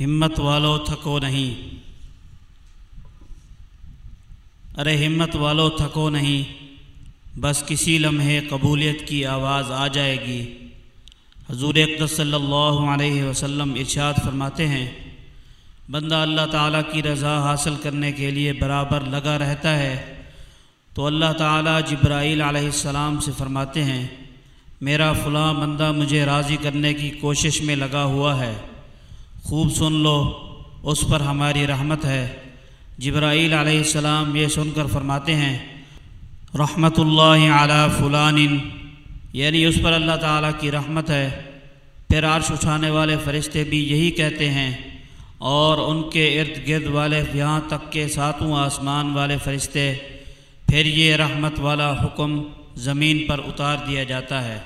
ہمت والو تھکو نہیں۔ ارے، ہمت والو تھکو نہیں۔ بس کسی لمحے قبولیت کی آواز آ جائے گی۔ حضور اقدس صلی اللہ علیہ وسلم ارشاد فرماتے ہیں، بندہ اللہ تعالیٰ کی رضا حاصل کرنے کے لیے برابر لگا رہتا ہے۔ تو اللہ تعالیٰ جبرائیل علیہ السلام سے فرماتے ہیں، میرا فلاں بندہ مجھے راضی کرنے کی کوشش میں لگا ہوا ہے۔ خوب سن لو، اس پر ہماری رحمت ہے۔ جبرائیل علیہ السلام یہ سن کر فرماتے ہیں، رحمت اللہ علی فلان یعنی اس پر اللہ تعالیٰ کی رحمت ہے۔ پھر عرش اٹھانے والے فرشتے بھی یہی کہتے ہیں، اور ان کے ارد گرد والے یہاں تک کے ساتوں آسمان والے فرشتے، پھر یہ رحمت والا حکم زمین پر اتار دیا جاتا ہے۔